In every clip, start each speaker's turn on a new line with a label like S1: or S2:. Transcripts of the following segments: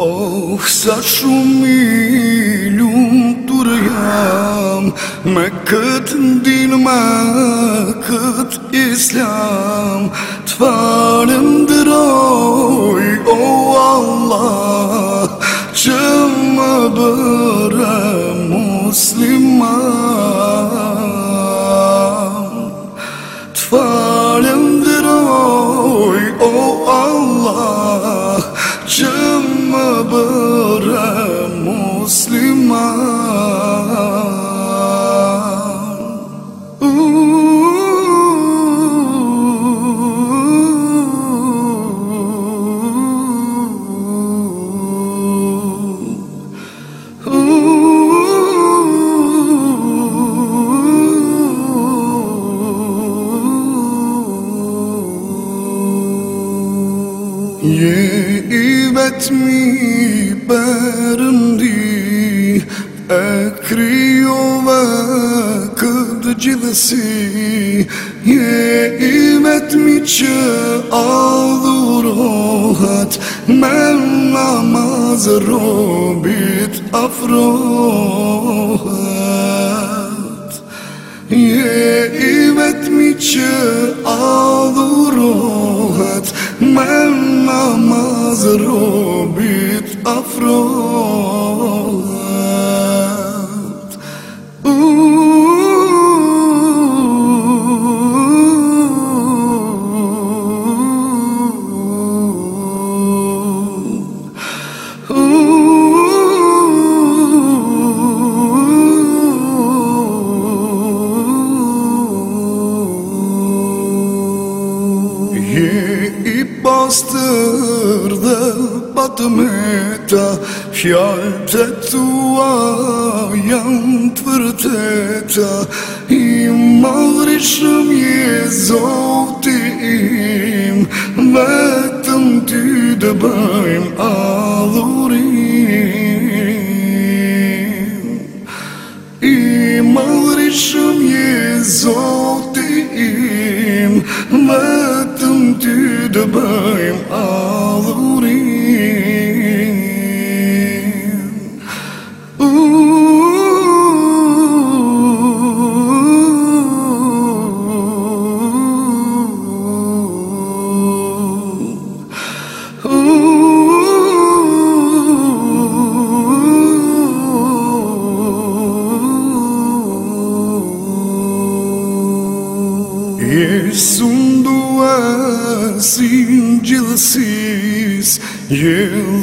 S1: Oh, sa shumë i lumtur jam Me këtë ndinë me këtë islam Të farëm dëroj bu قیمت میبرم دی اکری و وقت جلسی یه ایمت میچه آدور هات من نماز رو بیت افروهات یه ایمت میچه آدور مع مزروبة أفراح bastırdı Batımıta Şaltet duayan tuva, yan je zovtim Vetëm ty dë bëjmë adhurim Imagrišem je zovtim Vetëm E sundua si në gjithësis je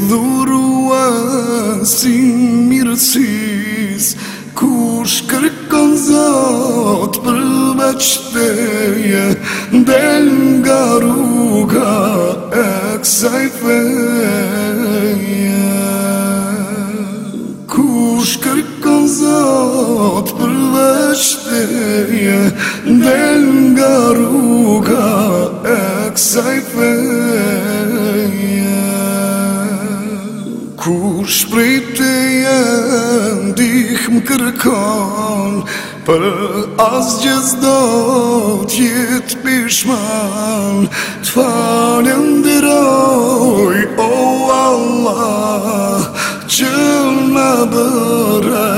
S1: dhurua si në mirësis Kush kërkon zot për bëqteje Del nga rruga e kësaj fejë feje Dhe nga rruga e kësaj feje Ku shprit e jenë dih më kërkon Për asgjë zdo tjetë pishman Të falem dëroj, o oh Allah Që në bërë